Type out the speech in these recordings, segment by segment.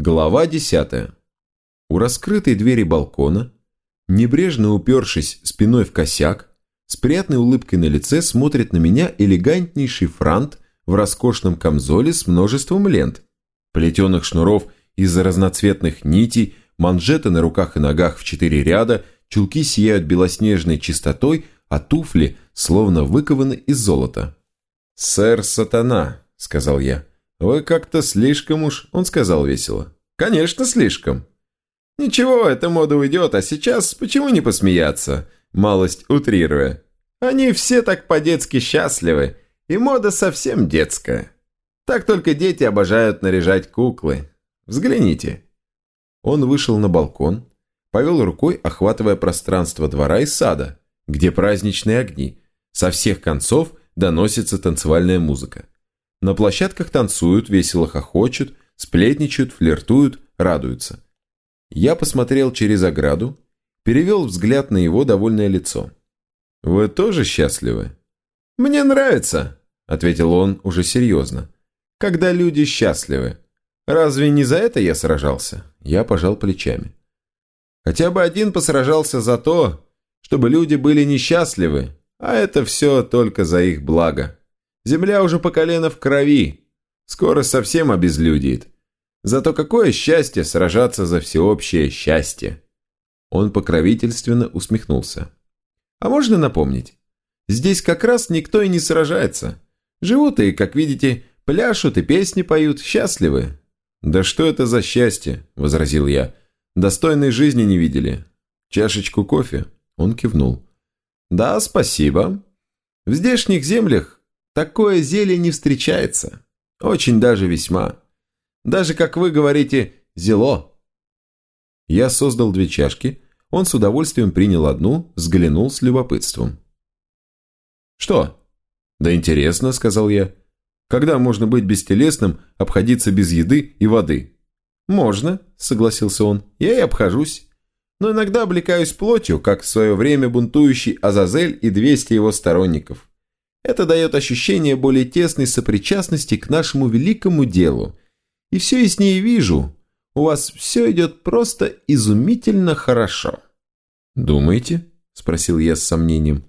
Глава 10. У раскрытой двери балкона, небрежно упершись спиной в косяк, с приятной улыбкой на лице смотрит на меня элегантнейший франт в роскошном камзоле с множеством лент, плетеных шнуров из разноцветных нитей, манжеты на руках и ногах в четыре ряда, чулки сияют белоснежной чистотой, а туфли словно выкованы из золота. «Сэр Сатана», — сказал я, «Вы как-то слишком уж...» Он сказал весело. «Конечно, слишком». «Ничего, эта мода уйдет, а сейчас почему не посмеяться?» Малость утрируя. «Они все так по-детски счастливы, и мода совсем детская. Так только дети обожают наряжать куклы. Взгляните». Он вышел на балкон, повел рукой, охватывая пространство двора и сада, где праздничные огни. Со всех концов доносится танцевальная музыка. На площадках танцуют, весело хохочут, сплетничают, флиртуют, радуются. Я посмотрел через ограду, перевел взгляд на его довольное лицо. «Вы тоже счастливы?» «Мне нравится», — ответил он уже серьезно. «Когда люди счастливы. Разве не за это я сражался?» Я пожал плечами. «Хотя бы один посражался за то, чтобы люди были несчастливы, а это все только за их благо». Земля уже по колено в крови. Скоро совсем обезлюдит. Зато какое счастье сражаться за всеобщее счастье!» Он покровительственно усмехнулся. «А можно напомнить? Здесь как раз никто и не сражается. Живут и, как видите, пляшут и песни поют, счастливы». «Да что это за счастье?» – возразил я. «Достойной жизни не видели. Чашечку кофе?» Он кивнул. «Да, спасибо. В здешних землях Такое зелье не встречается. Очень даже весьма. Даже, как вы говорите, зело. Я создал две чашки. Он с удовольствием принял одну, взглянул с любопытством. «Что?» «Да интересно», — сказал я. «Когда можно быть бестелесным, обходиться без еды и воды?» «Можно», — согласился он. «Я и обхожусь. Но иногда облекаюсь плотью, как в свое время бунтующий Азазель и 200 его сторонников. Это дает ощущение более тесной сопричастности к нашему великому делу. И все яснее вижу, у вас все идет просто изумительно хорошо». «Думаете?» – спросил я с сомнением.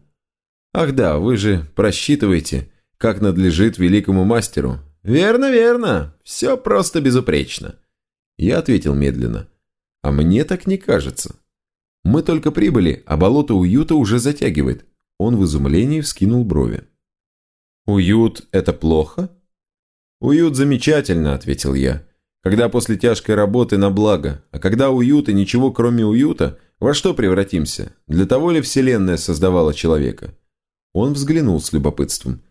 «Ах да, вы же просчитываете, как надлежит великому мастеру». «Верно, верно. Все просто безупречно». Я ответил медленно. «А мне так не кажется. Мы только прибыли, а болото уюта уже затягивает». Он в изумлении вскинул брови. «Уют – это плохо?» «Уют замечательно», – ответил я. «Когда после тяжкой работы на благо, а когда уют и ничего кроме уюта, во что превратимся? Для того ли Вселенная создавала человека?» Он взглянул с любопытством.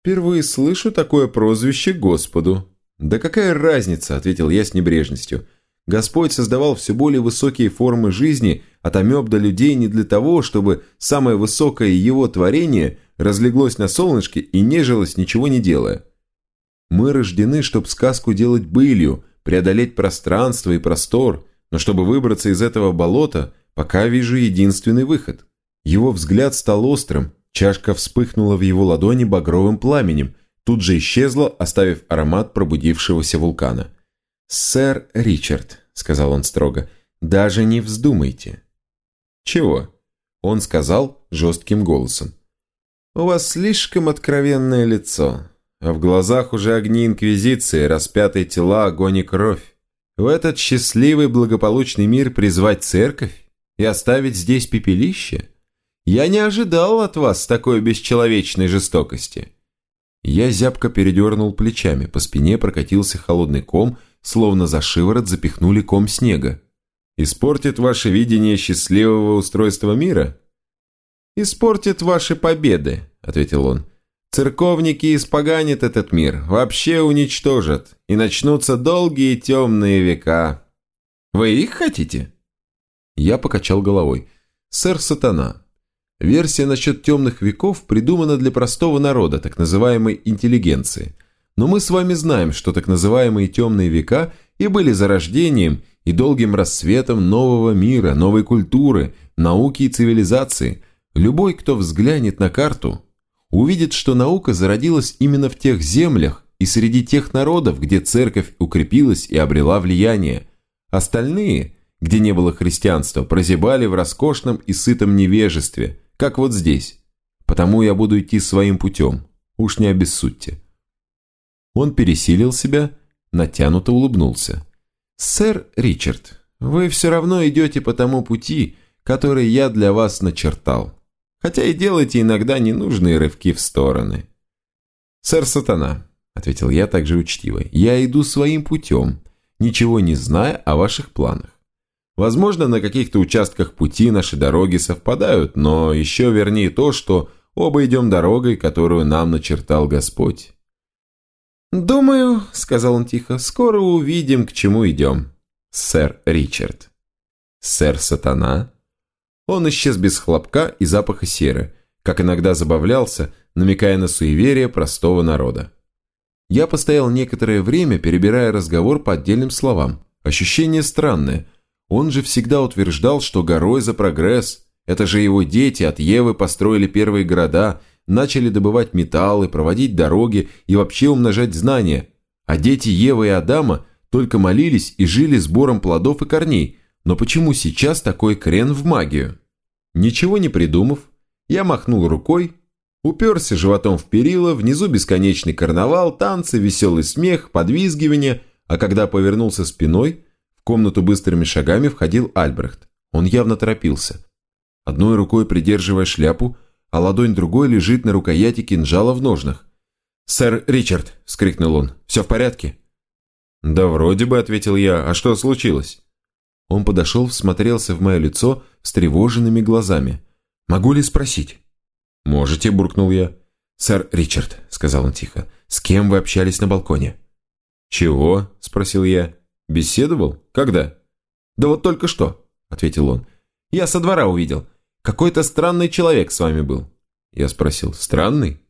«Впервые слышу такое прозвище Господу». «Да какая разница?» – ответил я с небрежностью. «Господь создавал все более высокие формы жизни, от амеб до людей не для того, чтобы самое высокое его творение – разлеглось на солнышке и нежилось, ничего не делая. Мы рождены, чтобы сказку делать былью, преодолеть пространство и простор, но чтобы выбраться из этого болота, пока вижу единственный выход. Его взгляд стал острым, чашка вспыхнула в его ладони багровым пламенем, тут же исчезла, оставив аромат пробудившегося вулкана. «Сэр Ричард», — сказал он строго, — «даже не вздумайте». «Чего?» — он сказал жестким голосом. У вас слишком откровенное лицо, а в глазах уже огни Инквизиции, распятые тела, огонь и кровь. В этот счастливый благополучный мир призвать церковь и оставить здесь пепелище? Я не ожидал от вас такой бесчеловечной жестокости. Я зябко передернул плечами, по спине прокатился холодный ком, словно за шиворот запихнули ком снега. Испортит ваше видение счастливого устройства мира? «Испортит ваши победы», — ответил он. «Церковники испоганят этот мир, вообще уничтожат, и начнутся долгие темные века. Вы их хотите?» Я покачал головой. «Сэр Сатана, версия насчет темных веков придумана для простого народа, так называемой интеллигенции. Но мы с вами знаем, что так называемые темные века и были зарождением и долгим рассветом нового мира, новой культуры, науки и цивилизации – Любой, кто взглянет на карту, увидит, что наука зародилась именно в тех землях, и среди тех народов, где церковь укрепилась и обрела влияние. Остальные, где не было христианства, прозябали в роскошном и сытом невежестве, как вот здесь. Потому я буду идти своим путем, уж не обессудьте». Он пересилил себя, натянуто улыбнулся. «Сэр Ричард, вы все равно идете по тому пути, который я для вас начертал. Хотя и делаете иногда ненужные рывки в стороны». «Сэр Сатана», — ответил я также учтиво, — «я иду своим путем, ничего не зная о ваших планах. Возможно, на каких-то участках пути наши дороги совпадают, но еще вернее то, что оба идем дорогой, которую нам начертал Господь. «Думаю», — сказал он тихо, — «скоро увидим, к чему идем, сэр Ричард». «Сэр Сатана?» Он исчез без хлопка и запаха серы, как иногда забавлялся, намекая на суеверие простого народа. Я постоял некоторое время, перебирая разговор по отдельным словам. Ощущение странное. Он же всегда утверждал, что горой за прогресс. Это же его дети от Евы построили первые города, начали добывать металлы, проводить дороги и вообще умножать знания, а дети Евы и Адама только молились и жили сбором плодов и корней, но почему сейчас такой крен в магию? Ничего не придумав, я махнул рукой, уперся животом в перила, внизу бесконечный карнавал, танцы, веселый смех, подвизгивание, а когда повернулся спиной, в комнату быстрыми шагами входил Альбрехт. Он явно торопился. Одной рукой придерживая шляпу, а ладонь другой лежит на рукояти кинжала в ножнах. «Сэр Ричард!» – вскрикнул он. «Все в порядке?» «Да вроде бы», – ответил я. «А что случилось?» Он подошел, всмотрелся в мое лицо встревоженными глазами. «Могу ли спросить?» «Можете», – буркнул я. «Сэр Ричард», – сказал он тихо, – «с кем вы общались на балконе?» «Чего?» – спросил я. «Беседовал? Когда?» «Да вот только что», – ответил он. «Я со двора увидел. Какой-то странный человек с вами был». Я спросил, «Странный?»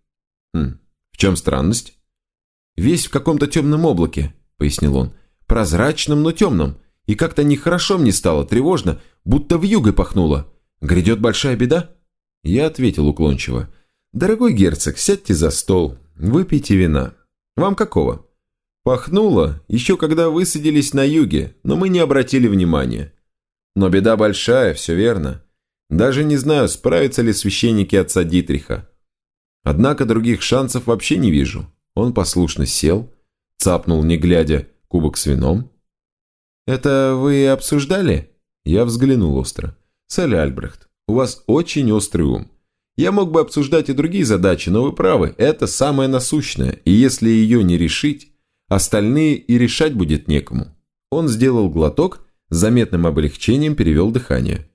«Хм, в чем странность?» «Весь в каком-то темном облаке», — пояснил он. «Прозрачном, но темном. И как-то нехорошо мне стало, тревожно, будто в юго пахнуло. Грядет большая беда?» Я ответил уклончиво. «Дорогой герцог, сядьте за стол, выпейте вина. Вам какого?» «Пахнуло, еще когда высадились на юге, но мы не обратили внимания. Но беда большая, все верно. Даже не знаю, справятся ли священники отца Дитриха. Однако других шансов вообще не вижу. Он послушно сел, цапнул, не глядя, кубок с вином. «Это вы обсуждали?» Я взглянул остро. «Сэль Альбрехт, у вас очень острый ум. Я мог бы обсуждать и другие задачи, но вы правы, это самое насущное, и если ее не решить, остальные и решать будет некому». Он сделал глоток, с заметным облегчением перевел дыхание.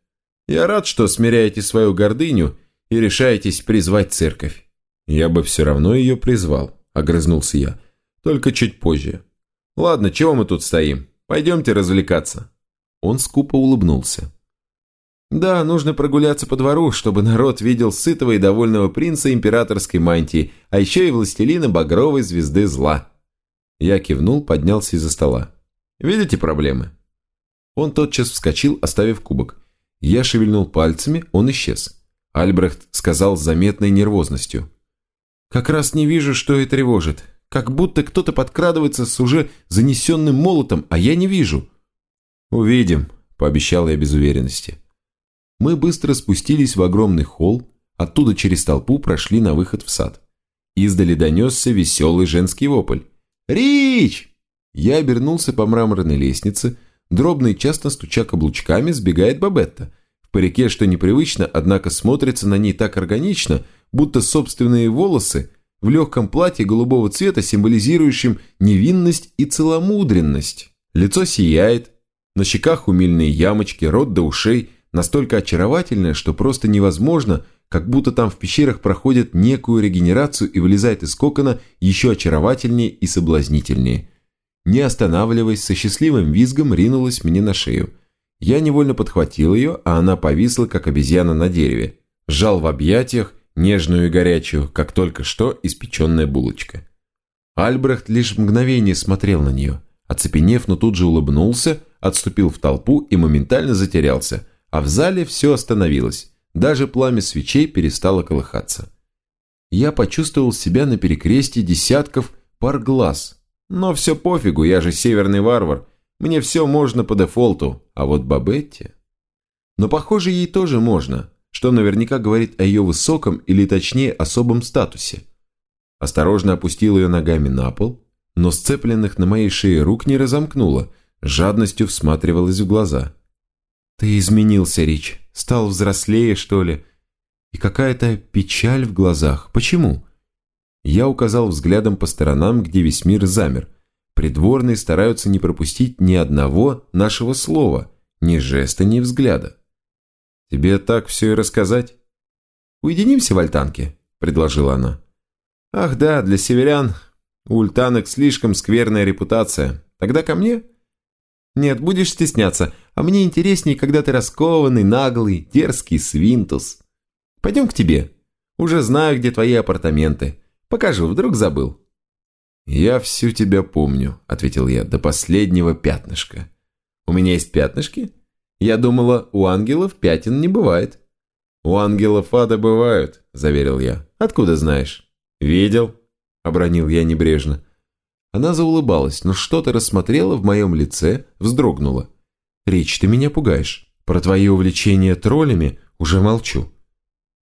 Я рад, что смиряете свою гордыню и решаетесь призвать церковь. Я бы все равно ее призвал, огрызнулся я. Только чуть позже. Ладно, чего мы тут стоим? Пойдемте развлекаться. Он скупо улыбнулся. Да, нужно прогуляться по двору, чтобы народ видел сытого и довольного принца императорской мантии, а еще и властелина багровой звезды зла. Я кивнул, поднялся из-за стола. Видите проблемы? Он тотчас вскочил, оставив кубок. Я шевельнул пальцами, он исчез. Альбрехт сказал с заметной нервозностью. «Как раз не вижу, что и тревожит. Как будто кто-то подкрадывается с уже занесенным молотом, а я не вижу». «Увидим», – пообещал я без уверенности. Мы быстро спустились в огромный холл, оттуда через толпу прошли на выход в сад. Издали донесся веселый женский вопль. «Рич!» Я обернулся по мраморной лестнице, Дробно и часто стуча каблучками сбегает Бабетта. В парике, что непривычно, однако смотрится на ней так органично, будто собственные волосы в легком платье голубого цвета, символизирующем невинность и целомудренность. Лицо сияет, на щеках умильные ямочки, рот до ушей настолько очаровательное, что просто невозможно, как будто там в пещерах проходят некую регенерацию и вылезает из кокона еще очаровательнее и соблазнительнее – не останавливаясь, со счастливым визгом ринулась мне на шею. Я невольно подхватил ее, а она повисла, как обезьяна на дереве. Сжал в объятиях, нежную и горячую, как только что испеченная булочка. Альбрехт лишь мгновение смотрел на нее, оцепенев, но тут же улыбнулся, отступил в толпу и моментально затерялся, а в зале все остановилось, даже пламя свечей перестало колыхаться. Я почувствовал себя на перекрестье десятков пар глаз. Но все пофигу, я же северный варвар. Мне все можно по дефолту, а вот Бабетте... Но, похоже, ей тоже можно, что наверняка говорит о ее высоком или точнее особом статусе. Осторожно опустил ее ногами на пол, но сцепленных на моей шее рук не разомкнула, жадностью всматривалась в глаза. «Ты изменился, Рич. Стал взрослее, что ли? И какая-то печаль в глазах. Почему?» Я указал взглядом по сторонам, где весь мир замер. Придворные стараются не пропустить ни одного нашего слова, ни жеста, ни взгляда. «Тебе так все и рассказать?» «Уединимся в альтанке», — предложила она. «Ах да, для северян у ультанок слишком скверная репутация. Тогда ко мне?» «Нет, будешь стесняться, а мне интереснее, когда ты раскованный, наглый, дерзкий свинтус. Пойдем к тебе. Уже знаю, где твои апартаменты. Покажу, вдруг забыл». «Я всю тебя помню», — ответил я, — «до последнего пятнышка». «У меня есть пятнышки?» «Я думала, у ангелов пятен не бывает». «У ангелов ада бывают», — заверил я. «Откуда знаешь?» «Видел», — обронил я небрежно. Она заулыбалась, но что-то рассмотрела в моем лице, вздрогнула. «Речь, ты меня пугаешь. Про твои увлечения троллями уже молчу».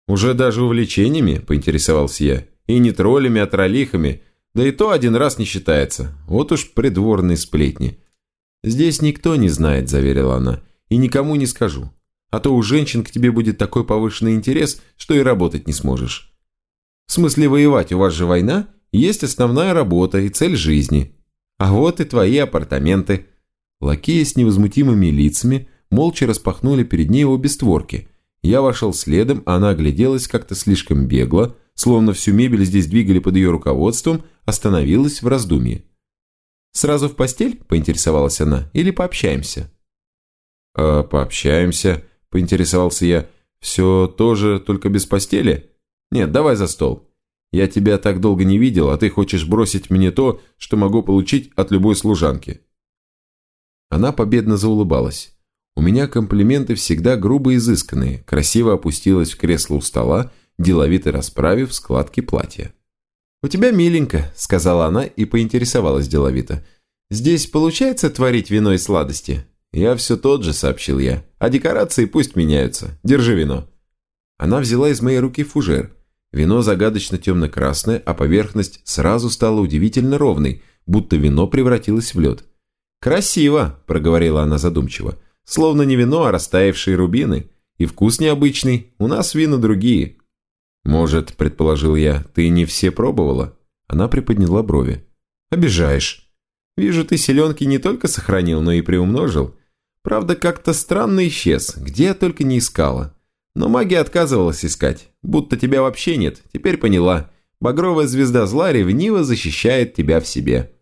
«Уже даже увлечениями?» – поинтересовался я. «И не троллями, а троллихами. Да и то один раз не считается. Вот уж придворные сплетни». «Здесь никто не знает», – заверила она. «И никому не скажу. А то у женщин к тебе будет такой повышенный интерес, что и работать не сможешь». «В смысле воевать? У вас же война?» есть основная работа и цель жизни. А вот и твои апартаменты». Лакеи с невозмутимыми лицами молча распахнули перед ней обе створки. Я вошел следом, а она огляделась как-то слишком бегло, словно всю мебель здесь двигали под ее руководством, остановилась в раздумье. «Сразу в постель?» – поинтересовалась она. «Или пообщаемся?» «А, пообщаемся», – поинтересовался я. «Все тоже, только без постели?» «Нет, давай за стол». Я тебя так долго не видел, а ты хочешь бросить мне то, что могу получить от любой служанки». Она победно заулыбалась. У меня комплименты всегда грубо изысканные, красиво опустилась в кресло у стола, деловито расправив складки платья. «У тебя миленько», — сказала она и поинтересовалась деловито. «Здесь получается творить вино и сладости?» «Я все тот же», — сообщил я. «А декорации пусть меняются. Держи вино». Она взяла из моей руки фужер, Вино загадочно темно-красное, а поверхность сразу стала удивительно ровной, будто вино превратилось в лед. «Красиво!» – проговорила она задумчиво. «Словно не вино, а растаявшие рубины. И вкус необычный, у нас вина другие». «Может, – предположил я, – ты не все пробовала?» Она приподняла брови. «Обижаешь. Вижу, ты селенки не только сохранил, но и приумножил. Правда, как-то странно исчез, где я только не искала. Но магия отказывалась искать, будто тебя вообще нет. Теперь поняла. Багровая звезда зла ревниво защищает тебя в себе.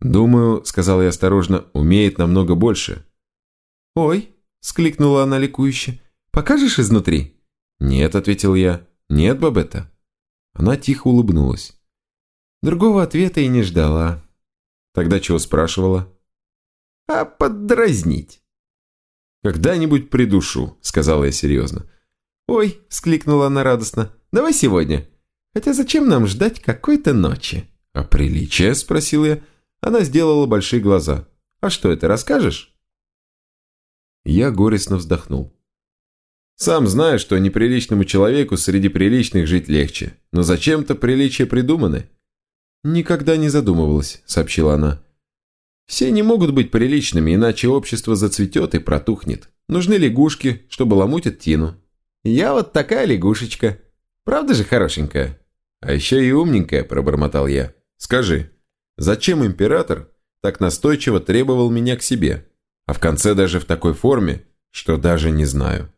«Думаю», — сказал я осторожно, — «умеет намного больше». «Ой», — скликнула она ликующе, — «покажешь изнутри?» «Нет», — ответил я, — «нет, Бабетта». Она тихо улыбнулась. Другого ответа и не ждала. Тогда чего спрашивала? «А поддразнить». «Когда-нибудь придушу», — сказала я серьезно. «Ой!» – вскликнула она радостно. «Давай сегодня. Хотя зачем нам ждать какой-то ночи?» «А приличие?» – спросил я. Она сделала большие глаза. «А что это, расскажешь?» Я горестно вздохнул. «Сам знаешь, что неприличному человеку среди приличных жить легче. Но зачем-то приличия придуманы». «Никогда не задумывалась», – сообщила она. «Все не могут быть приличными, иначе общество зацветет и протухнет. Нужны лягушки, чтобы ломутят тину. Я вот такая лягушечка. Правда же хорошенькая? А еще и умненькая, пробормотал я. Скажи, зачем император так настойчиво требовал меня к себе? А в конце даже в такой форме, что даже не знаю.